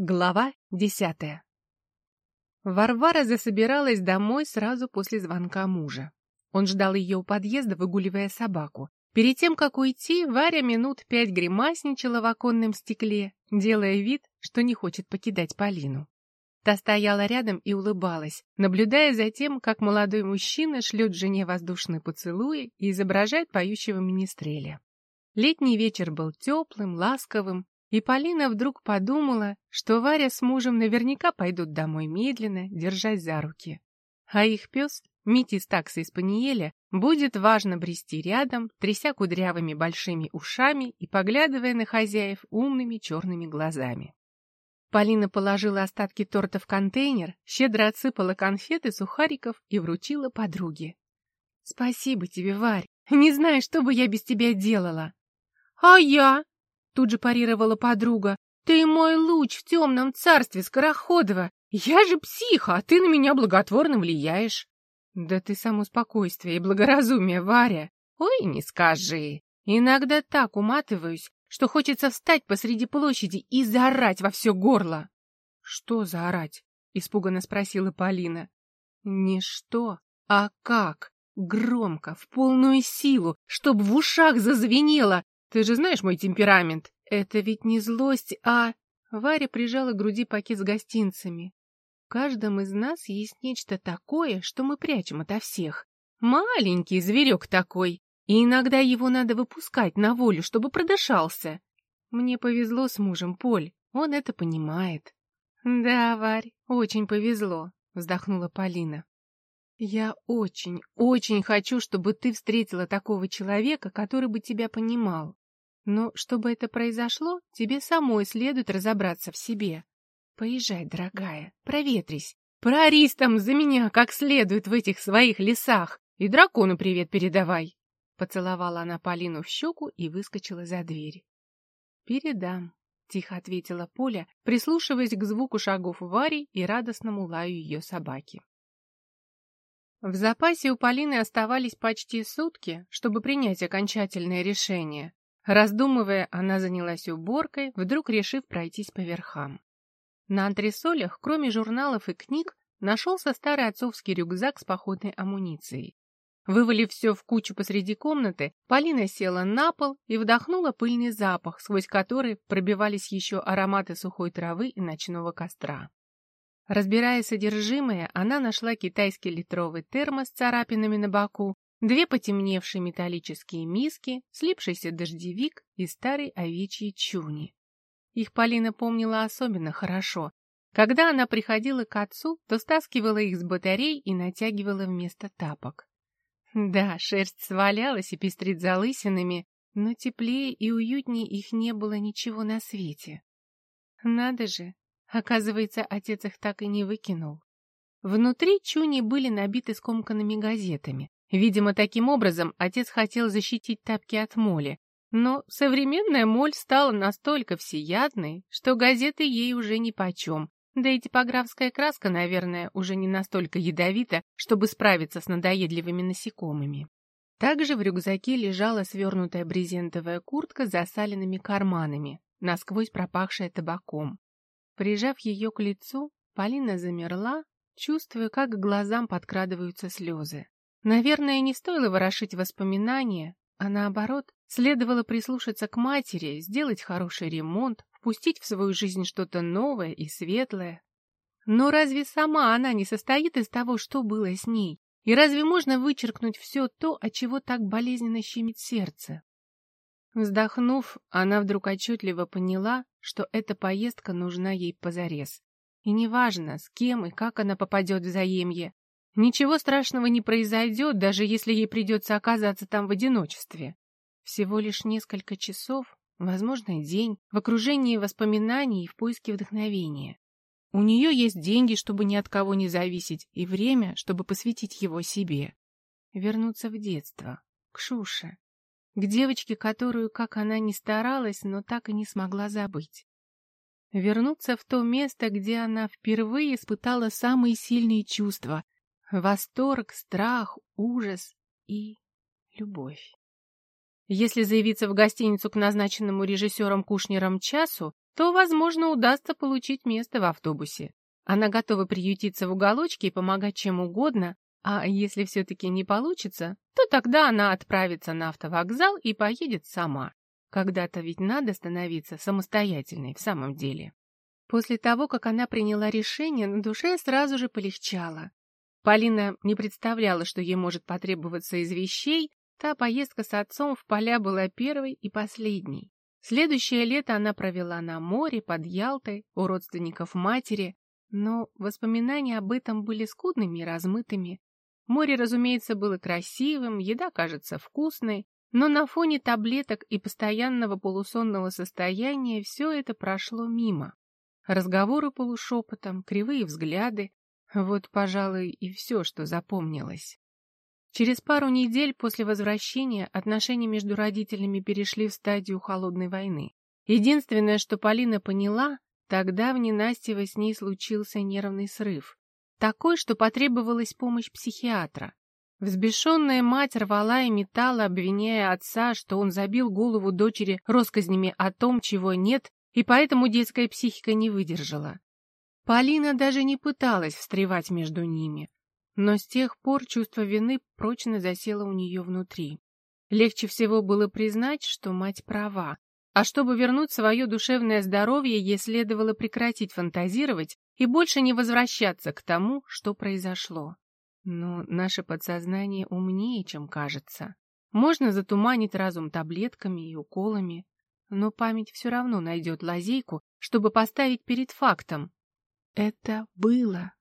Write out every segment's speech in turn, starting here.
Глава десятая Варвара засобиралась домой сразу после звонка мужа. Он ждал ее у подъезда, выгуливая собаку. Перед тем, как уйти, Варя минут пять гримасничала в оконном стекле, делая вид, что не хочет покидать Полину. Та стояла рядом и улыбалась, наблюдая за тем, как молодой мужчина шлет жене воздушные поцелуи и изображает поющего министреля. Летний вечер был теплым, ласковым, и Полина вдруг подумала, что Варя с мужем наверняка пойдут домой медленно, держась за руки. А их пес, Мити Стакса из Паниеля, будет важно брести рядом, тряся кудрявыми большими ушами и поглядывая на хозяев умными черными глазами. Полина положила остатки торта в контейнер, щедро отсыпала конфеты, сухариков и вручила подруге. «Спасибо тебе, Варь. Не знаю, что бы я без тебя делала». «А я?» Тут же парировала подруга. «Ты мой луч в темном царстве Скороходова! Я же психа, а ты на меня благотворно влияешь!» «Да ты само спокойствие и благоразумие, Варя! Ой, не скажи! Иногда так уматываюсь, что хочется встать посреди площади и заорать во все горло!» «Что заорать?» — испуганно спросила Полина. «Не что, а как!» Громко, в полную силу, чтоб в ушах зазвенело, ты же знаешь мой темперамент. Это ведь не злость, а... Варя прижала к груди пакет с гостинцами. В каждом из нас есть нечто такое, что мы прячем ото всех. Маленький зверек такой, и иногда его надо выпускать на волю, чтобы продышался. Мне повезло с мужем, Поль, он это понимает. Да, Варь, очень повезло, вздохнула Полина. Я очень, очень хочу, чтобы ты встретила такого человека, который бы тебя понимал. Но чтобы это произошло, тебе самой следует разобраться в себе. Поезжай, дорогая, проветрись. Проорись там за меня как следует в этих своих лесах. И дракону привет передавай. Поцеловала она Полину в щеку и выскочила за дверь. «Передам», — тихо ответила Поля, прислушиваясь к звуку шагов Вари и радостному лаю ее собаки. В запасе у Полины оставались почти сутки, чтобы принять окончательное решение. Раздумывая, она занялась уборкой, вдруг решив пройтись по верхам. На антресолях, кроме журналов и книг, нашелся старый отцовский рюкзак с походной амуницией. Вывалив все в кучу посреди комнаты, Полина села на пол и вдохнула пыльный запах, сквозь который пробивались еще ароматы сухой травы и ночного костра. Разбирая содержимое, она нашла китайский литровый термос с царапинами на боку, две потемневшие металлические миски, слипшийся дождевик и старый овечьи чуни. Их Полина помнила особенно хорошо. Когда она приходила к отцу, то стаскивала их с батарей и натягивала вместо тапок. Да, шерсть свалялась и пестрит залысинами, но теплее и уютнее их не было ничего на свете. Надо же, оказывается, отец их так и не выкинул. Внутри чуни были набиты скомканными газетами. Видимо, таким образом отец хотел защитить тапки от моли. Но современная моль стала настолько всеядной, что газеты ей уже нипочем. Да и типографская краска, наверное, уже не настолько ядовита, чтобы справиться с надоедливыми насекомыми. Также в рюкзаке лежала свернутая брезентовая куртка с засаленными карманами, насквозь пропахшая табаком. Прижав ее к лицу, Полина замерла, чувствуя, как к глазам подкрадываются слезы. Наверное, не стоило ворошить воспоминания, а наоборот, следовало прислушаться к матери, сделать хороший ремонт, впустить в свою жизнь что-то новое и светлое. Но разве сама она не состоит из того, что было с ней? И разве можно вычеркнуть все то, от чего так болезненно щемит сердце? Вздохнув, она вдруг отчетливо поняла, что эта поездка нужна ей позарез. И неважно, с кем и как она попадет в заемье, Ничего страшного не произойдет, даже если ей придется оказаться там в одиночестве. Всего лишь несколько часов, возможно, день, в окружении воспоминаний и в поиске вдохновения. У нее есть деньги, чтобы ни от кого не зависеть, и время, чтобы посвятить его себе. Вернуться в детство, к Шуше, к девочке, которую, как она ни старалась, но так и не смогла забыть. Вернуться в то место, где она впервые испытала самые сильные чувства, Восторг, страх, ужас и любовь. Если заявиться в гостиницу к назначенному режиссером Кушнером часу, то, возможно, удастся получить место в автобусе. Она готова приютиться в уголочке и помогать чем угодно, а если все-таки не получится, то тогда она отправится на автовокзал и поедет сама. Когда-то ведь надо становиться самостоятельной в самом деле. После того, как она приняла решение, на душе сразу же полегчало. Полина не представляла, что ей может потребоваться из вещей, та поездка с отцом в поля была первой и последней. Следующее лето она провела на море, под Ялтой, у родственников матери, но воспоминания об этом были скудными и размытыми. Море, разумеется, было красивым, еда кажется вкусной, но на фоне таблеток и постоянного полусонного состояния все это прошло мимо. Разговоры полушепотом, кривые взгляды — вот, пожалуй, и все, что запомнилось. Через пару недель после возвращения отношения между родителями перешли в стадию холодной войны. Единственное, что Полина поняла, Тогда в ненастье с ней случился нервный срыв. Такой, что потребовалась помощь психиатра. Взбешенная мать рвала и метала, обвиняя отца, что он забил голову дочери россказнями о том, чего нет, и поэтому детская психика не выдержала. Полина даже не пыталась встревать между ними, но с тех пор чувство вины прочно засело у нее внутри. Легче всего было признать, что мать права, а чтобы вернуть свое душевное здоровье, ей следовало прекратить фантазировать и больше не возвращаться к тому, что произошло. Но наше подсознание умнее, чем кажется. Можно затуманить разум таблетками и уколами, но память все равно найдет лазейку, чтобы поставить перед фактом. Это было,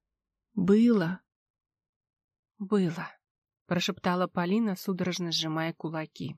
было, было, прошептала Полина, судорожно сжимая кулаки.